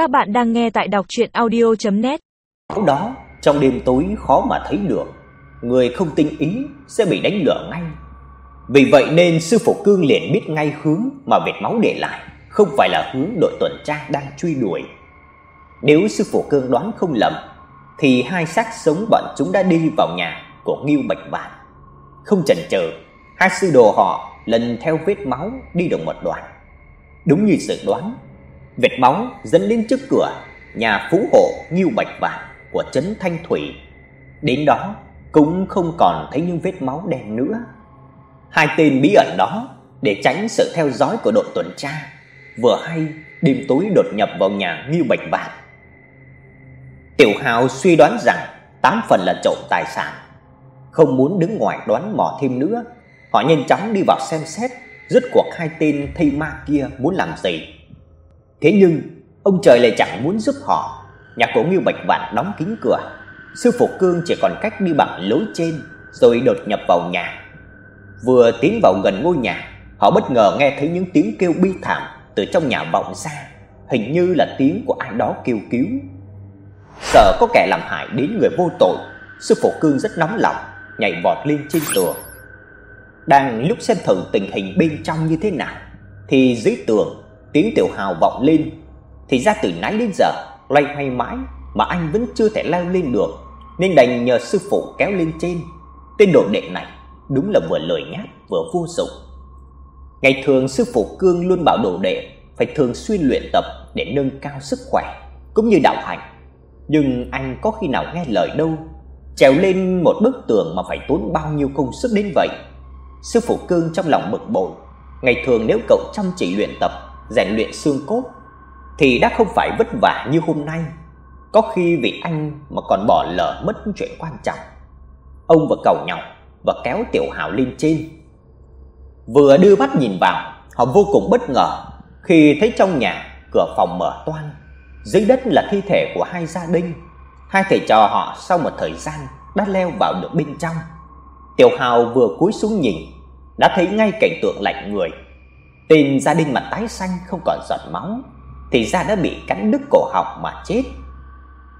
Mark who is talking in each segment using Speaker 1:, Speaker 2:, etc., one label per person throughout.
Speaker 1: Các bạn đang nghe tại đọc audio net
Speaker 2: Đó, trong đêm tối khó mà thấy được, người không tinh ý sẽ bị đánh lửa ngay. Vì vậy nên sư phụ Cương liền biết ngay hướng mà vệt máu để lại, không phải là hướng đội tuần tra đang truy đuổi. Nếu sư phụ Cương đoán không lầm, thì hai xác sống bọn chúng đã đi vào nhà của Ngưu Bạch Vạn. Không chần chờ, hai sư đồ họ lần theo vết máu đi được một đoạn. Đúng như dự đoán, vệt máu dẫn đến trước cửa nhà phú hộ Ngưu Bạch Vạn của trấn Thanh Thủy. Đến đó cũng không còn thấy những vết máu đen nữa. Hai tên bí ẩn đó để tránh sự theo dõi của đội tuần tra, vừa hay đêm tối đột nhập vào nhà Ngưu Bạch Vạn. Tiểu Hào suy đoán rằng tám phần là trộm tài sản, không muốn đứng ngoài đoán mò thêm nữa, họ nhanh chóng đi vào xem xét rốt cuộc hai tên thây ma kia muốn làm gì. Thế nhưng, ông trời lại chẳng muốn giúp họ. Nhà cổ Ngưu Bạch Vạn đóng kín cửa, sư phụ Cương chỉ còn cách đi bằng lối trên rồi đột nhập vào nhà. Vừa tiến vào gần ngôi nhà, họ bất ngờ nghe thấy những tiếng kêu bi thảm từ trong nhà vọng ra, hình như là tiếng của ai đó kêu cứu. Sợ có kẻ làm hại đến người vô tội, sư phụ Cương rất nóng lòng, nhảy vọt lên trên tường. Đang lúc xem thử tình hình bên trong như thế nào thì dưới tường tiếng tiểu hào vọng lên. Thì ra từ nãy đến giờ loay hoay mãi mà anh vẫn chưa thể leo lên được, nên đành nhờ sư phụ kéo lên trên. Tên đồ đệ này đúng là vừa lời nhát vừa vô dụng. Ngày thường sư phụ Cương luôn bảo đồ đệ phải thường xuyên luyện tập để nâng cao sức khỏe cũng như đạo hạnh. Nhưng anh có khi nào nghe lời đâu, trèo lên một bức tường mà phải tốn bao nhiêu công sức đến vậy. Sư phụ Cương trong lòng bực bội, ngày thường nếu cậu chăm chỉ luyện tập, rèn luyện xương cốt thì đã không phải vất vả như hôm nay. Có khi vì anh mà còn bỏ lỡ mất chuyện quan trọng. Ông vừa cầu nhọc và kéo Tiểu Hào lên trên. Vừa đưa mắt nhìn vào, họ vô cùng bất ngờ khi thấy trong nhà cửa phòng mở toang, dưới đất là thi thể của hai gia đình. Hai thầy trò họ sau một thời gian đã leo vào được bên trong. Tiểu Hào vừa cúi xuống nhìn, đã thấy ngay cảnh tượng lạnh người. Tên gia đình mà tái xanh không còn giọt máu, thì ra đã bị cắn đứt cổ họng mà chết.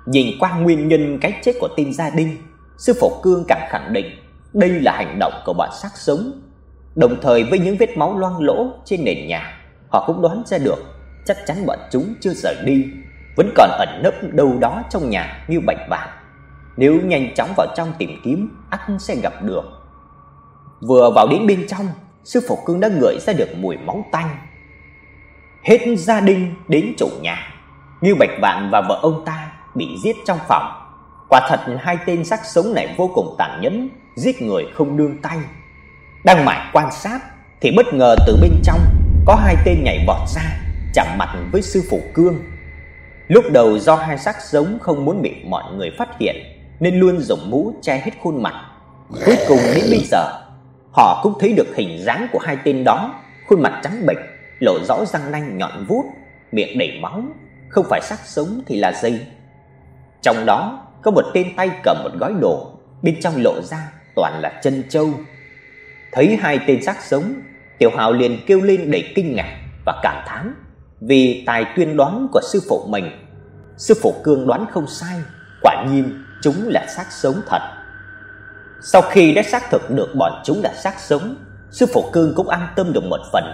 Speaker 2: Nhìn qua nguyên nhân cái chết của tên gia đình, sư phụ Cương càng khẳng định đây là hành động của bọn sát sống. Đồng thời với những vết máu loang lỗ trên nền nhà, họ cũng đoán ra được chắc chắn bọn chúng chưa rời đi, vẫn còn ẩn nấp đâu đó trong nhà như bạch vạn. Nếu nhanh chóng vào trong tìm kiếm, ắt sẽ gặp được. Vừa vào đến bên trong, sư phụ Cương đã ngửi ra được mùi máu tanh. Hết gia đình đến chủ nhà, Như Bạch Vạn và vợ ông ta bị giết trong phòng. Quả thật hai tên xác sống này vô cùng tàn nhẫn, giết người không nương tay. Đang mải quan sát thì bất ngờ từ bên trong có hai tên nhảy vọt ra, chạm mặt với sư phụ Cương. Lúc đầu do hai xác sống không muốn bị mọi người phát hiện nên luôn dùng mũ che hết khuôn mặt. Cuối cùng đến bây giờ, họ cũng thấy được hình dáng của hai tên đó, khuôn mặt trắng bệch, lộ rõ răng nanh nhọn vuốt, miệng đầy máu, không phải xác sống thì là gì? Trong đó có một tên tay cầm một gói đồ, bên trong lộ ra toàn là chân châu. Thấy hai tên xác sống, Tiểu Hạo liền kêu lên đầy kinh ngạc và cảm thán vì tài tuyên đoán của sư phụ mình. Sư phụ Cương đoán không sai, quả nhiên chúng là xác sống thật. Sau khi đã xác thực được bọn chúng là xác sống, sư phụ Cương cũng an tâm được một phần,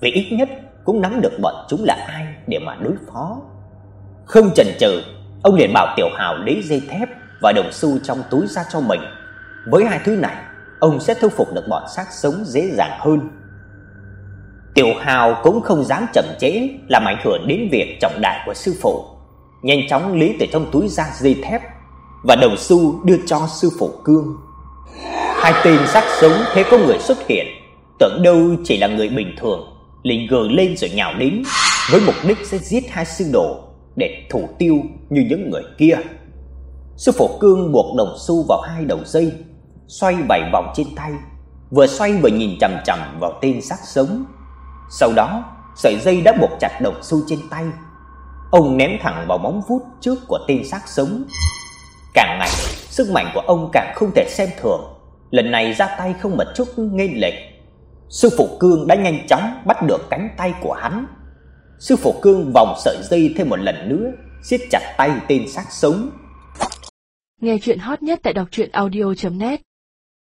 Speaker 2: vì ít nhất cũng nắm được bọn chúng là ai để mà đối phó. Không chần chừ, ông liền bảo Tiểu Hào lấy dây thép và đồng xu trong túi ra cho mình. Với hai thứ này, ông sẽ thu phục được bọn xác sống dễ dàng hơn. Tiểu Hào cũng không dám chậm trễ làm ảnh hưởng đến việc trọng đại của sư phụ, nhanh chóng lấy từ trong túi ra dây thép và đồng xu đưa cho sư phụ Cương. Hai tên xác sống thấy có người xuất hiện, tưởng đâu chỉ là người bình thường, liền gừ lên rồi nhào đến với mục đích sẽ giết hai sư đồ để thủ tiêu như những người kia. Sư phụ Cương buộc đồng xu vào hai đầu dây, xoay bảy vòng trên tay, vừa xoay vừa nhìn chằm chằm vào tên xác sống. Sau đó, sợi dây đã buộc chặt đồng xu trên tay. Ông ném thẳng vào móng vuốt trước của tên xác sống. Càng ngày, sức mạnh của ông càng không thể xem thường. Lần này ra tay không một chút nghênh lệch. Sư phụ Cương đã nhanh chóng bắt được cánh tay của hắn. Sư phụ Cương vòng sợi dây thêm một lần nữa, siết chặt tay tên xác sống.
Speaker 3: Nghe chuyện hot nhất tại đọc truyện audio net